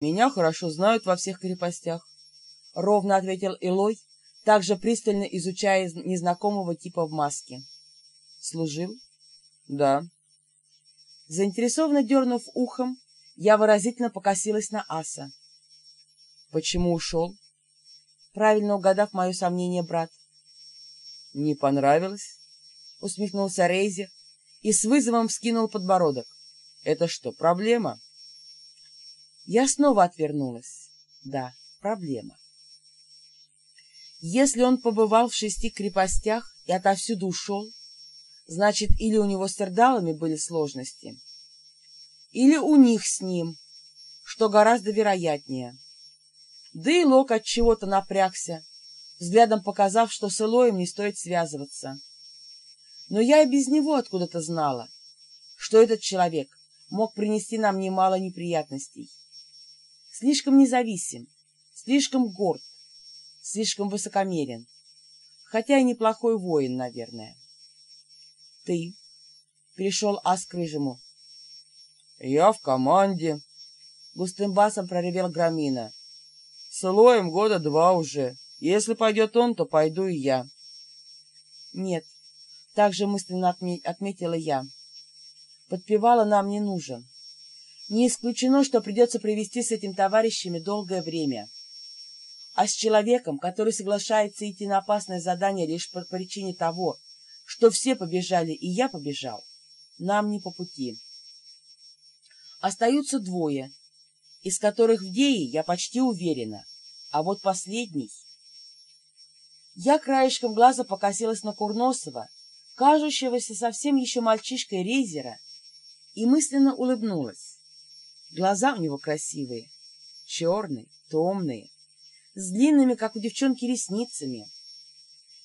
Меня хорошо знают во всех крепостях, — ровно ответил Илой, также пристально изучая незнакомого типа в маске. Служил? Да. Заинтересованно дернув ухом, я выразительно покосилась на аса. Почему ушел? Правильно угадав мое сомнение, брат. Не понравилось? Усмехнулся Рейзер и с вызовом вскинул подбородок. Это что, проблема? Я снова отвернулась. Да, проблема. Если он побывал в шести крепостях и отовсюду ушел, значит, или у него с сердалами были сложности, или у них с ним, что гораздо вероятнее. Да и Лок от чего-то напрягся, взглядом показав, что с Элоем не стоит связываться. Но я и без него откуда-то знала, что этот человек мог принести нам немало неприятностей слишком независим, слишком горд, слишком высокомерен, хотя и неплохой воин, наверное. Ты перешел Ас к Рыжему. Я в команде, густым басом проревел Громина. С года два уже. Если пойдет он, то пойду и я. Нет, так же мысленно отметила я. Подпевала нам не нужен. Не исключено, что придется провести с этим товарищами долгое время. А с человеком, который соглашается идти на опасное задание лишь по причине того, что все побежали и я побежал, нам не по пути. Остаются двое, из которых в Дее я почти уверена, а вот последний... Я краешком глаза покосилась на Курносова, кажущегося совсем еще мальчишкой Рейзера, и мысленно улыбнулась. Глаза у него красивые, черные, томные, с длинными, как у девчонки, ресницами.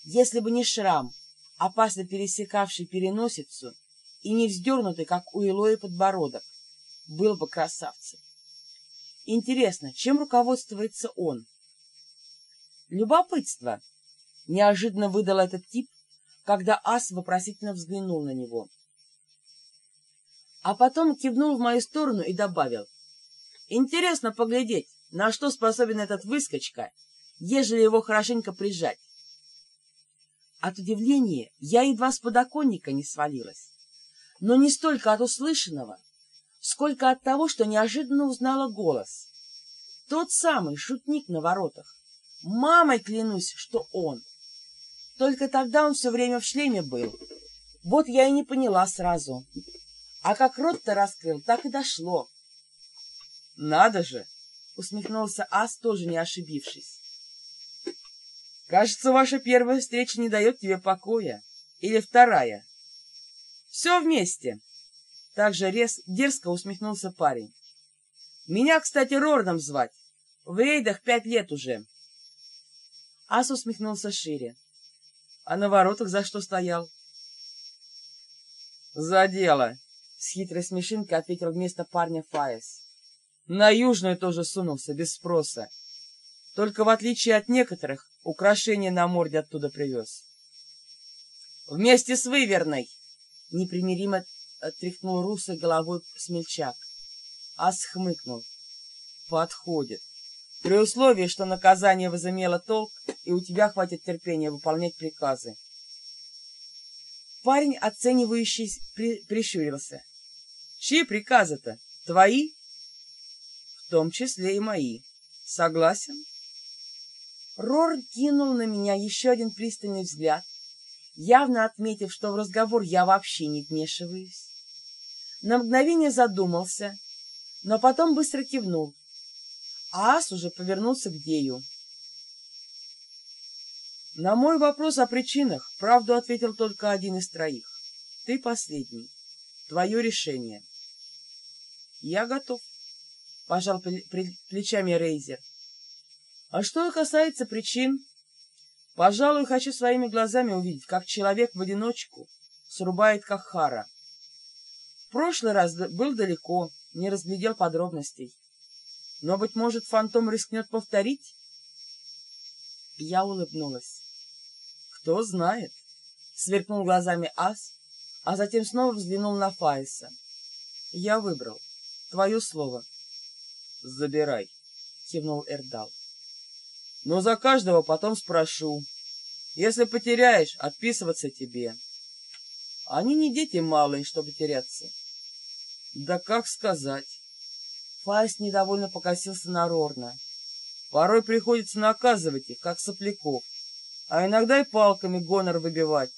Если бы не шрам, опасно пересекавший переносицу, и не вздернутый, как у Илои подбородок, был бы красавцем. Интересно, чем руководствуется он? Любопытство. Неожиданно выдал этот тип, когда Ас вопросительно взглянул на него а потом кивнул в мою сторону и добавил. «Интересно поглядеть, на что способен этот выскочка, ежели его хорошенько прижать». От удивления я едва с подоконника не свалилась, но не столько от услышанного, сколько от того, что неожиданно узнала голос. Тот самый шутник на воротах. Мамой клянусь, что он. Только тогда он все время в шлеме был. Вот я и не поняла сразу. А как рот-то раскрыл, так и дошло. — Надо же! — усмехнулся Ас, тоже не ошибившись. — Кажется, ваша первая встреча не дает тебе покоя. Или вторая. — Все вместе. Также рез, дерзко усмехнулся парень. — Меня, кстати, Рордом звать. В рейдах пять лет уже. Ас усмехнулся шире. — А на воротах за что стоял? — За дело, с хитрой смешинкой ответил вместо парня Фаес. На южную тоже сунулся, без спроса. Только в отличие от некоторых, украшения на морде оттуда привез. Вместе с выверной! Непримиримо тряхнул русой головой смельчак. Ас хмыкнул. Подходит. При условии, что наказание возымело толк, и у тебя хватит терпения выполнять приказы. Парень, оценивающий, при, прищурился. Чьи приказы-то? Твои? В том числе и мои. Согласен? Рор кинул на меня еще один пристальный взгляд, явно отметив, что в разговор я вообще не вмешиваюсь. На мгновение задумался, но потом быстро кивнул. А ас уже повернулся к Дею. На мой вопрос о причинах правду ответил только один из троих. Ты последний. Твое решение. Я готов, пожал плечами Рейзер. А что касается причин, пожалуй, хочу своими глазами увидеть, как человек в одиночку срубает Кахара. В прошлый раз был далеко, не разглядел подробностей. Но, быть может, фантом рискнет повторить? Я улыбнулась. Кто знает? Сверкнул глазами Ас, а затем снова взглянул на Фаиса. Я выбрал. Твое слово. забирай, кивнул Эрдал. Но за каждого потом спрошу. Если потеряешь, отписываться тебе. Они не дети малые, чтобы теряться. Да как сказать? Фаис недовольно покосился на Рорна. Порой приходится наказывать их, как сопляков, а иногда и палками гонор выбивать.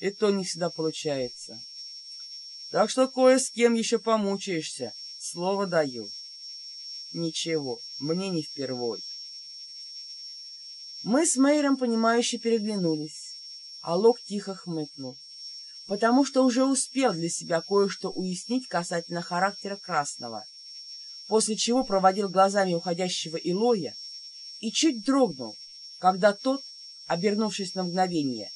И то не всегда получается. Так что кое с кем еще помучаешься, слово даю. Ничего, мне не впервой. Мы с Мейром, понимающе переглянулись, а Лок тихо хмыкнул, потому что уже успел для себя кое-что уяснить касательно характера Красного, после чего проводил глазами уходящего Илоя и чуть дрогнул, когда тот, обернувшись на мгновение,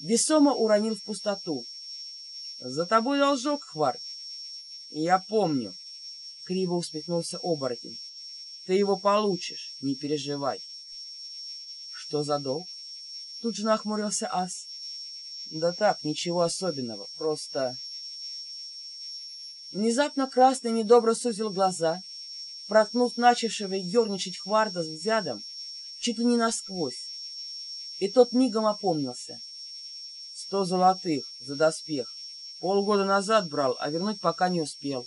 весомо уронил в пустоту. — За тобой должок, Хварт. — Я помню, — криво усмехнулся оборотень. — Ты его получишь, не переживай. — Что за долг? — тут же нахмурился Ас. — Да так, ничего особенного, просто... Внезапно Красный недобро сузил глаза, проткнув начавшего ерничать Хварда взглядом чуть ли не насквозь, и тот мигом опомнился. Сто золотых за доспех. Полгода назад брал, а вернуть пока не успел.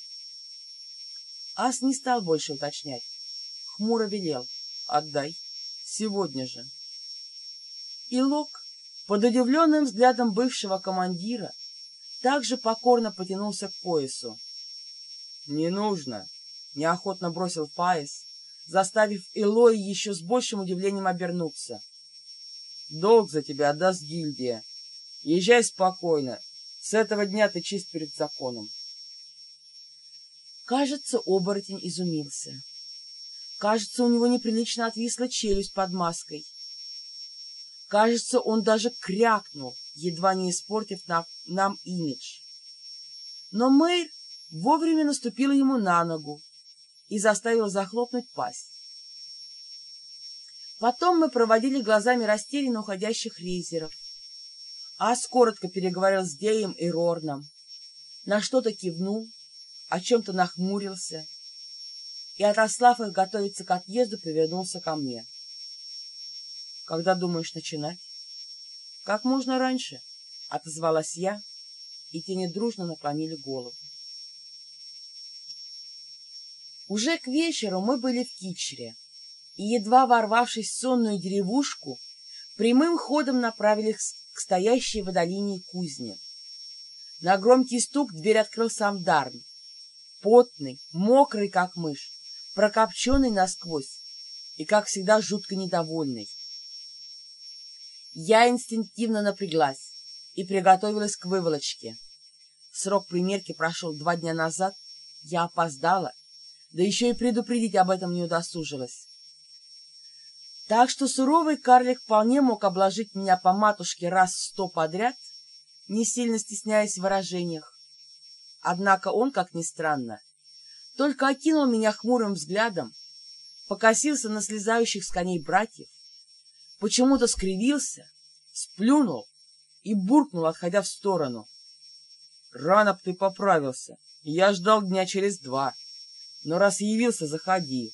Ас не стал больше уточнять. Хмуро велел. Отдай. Сегодня же. И Лок, под удивленным взглядом бывшего командира, также покорно потянулся к поясу. «Не нужно!» — неохотно бросил Фаис, заставив Илои еще с большим удивлением обернуться. «Долг за тебя отдаст гильдия. Езжай спокойно. С этого дня ты чист перед законом». Кажется, оборотень изумился. Кажется, у него неприлично отвисла челюсть под маской. Кажется, он даже крякнул, едва не испортив нам, нам имидж. Но Мэйр вовремя наступила ему на ногу и заставила захлопнуть пасть. Потом мы проводили глазами растерянно уходящих рейзеров. Ас коротко переговорил с Деем и Рорном, на что-то кивнул, о чем-то нахмурился и, отослав их готовиться к отъезду, повернулся ко мне. — Когда думаешь начинать? — Как можно раньше, — отозвалась я, и тени дружно наклонили голову. Уже к вечеру мы были в Кичере, и, едва ворвавшись в сонную деревушку, прямым ходом направились к стоящей в долине кузне. На громкий стук дверь открыл сам Дарн, потный, мокрый, как мышь, прокопченный насквозь и, как всегда, жутко недовольный. Я инстинктивно напряглась и приготовилась к выволочке. Срок примерки прошел два дня назад, я опоздала да еще и предупредить об этом не удосужилась. Так что суровый карлик вполне мог обложить меня по матушке раз сто подряд, не сильно стесняясь в выражениях. Однако он, как ни странно, только окинул меня хмурым взглядом, покосился на слезающих с коней братьев, почему-то скривился, сплюнул и буркнул, отходя в сторону. — Рано б ты поправился, я ждал дня через два но раз явился, заходи.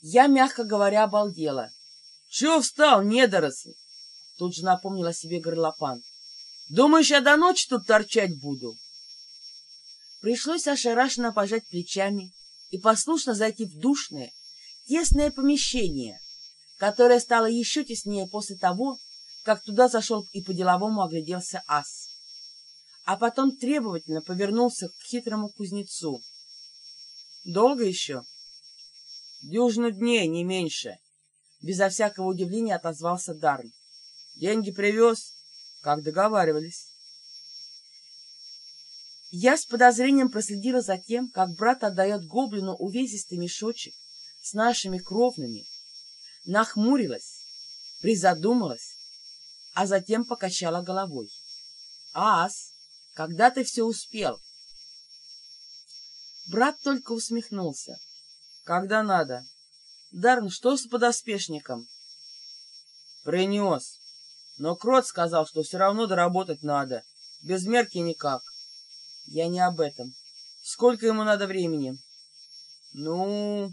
Я, мягко говоря, обалдела. — Чего встал, недоросль? Тут же напомнила себе горлопан. — Думаешь, я до ночи тут торчать буду? Пришлось ошарашенно пожать плечами и послушно зайти в душное, тесное помещение, которое стало еще теснее после того, как туда зашел и по-деловому огляделся ас а потом требовательно повернулся к хитрому кузнецу. — Долго еще? — Дюжину дней, не меньше. Безо всякого удивления отозвался Дарн. — Деньги привез, как договаривались. Я с подозрением проследила за тем, как брат отдает гоблину увесистый мешочек с нашими кровными, нахмурилась, призадумалась, а затем покачала головой. — Ас! Когда ты все успел? Брат только усмехнулся. Когда надо. Дарн, что с подоспешником? Принес. Но Крот сказал, что все равно доработать надо. Без мерки никак. Я не об этом. Сколько ему надо времени? Ну,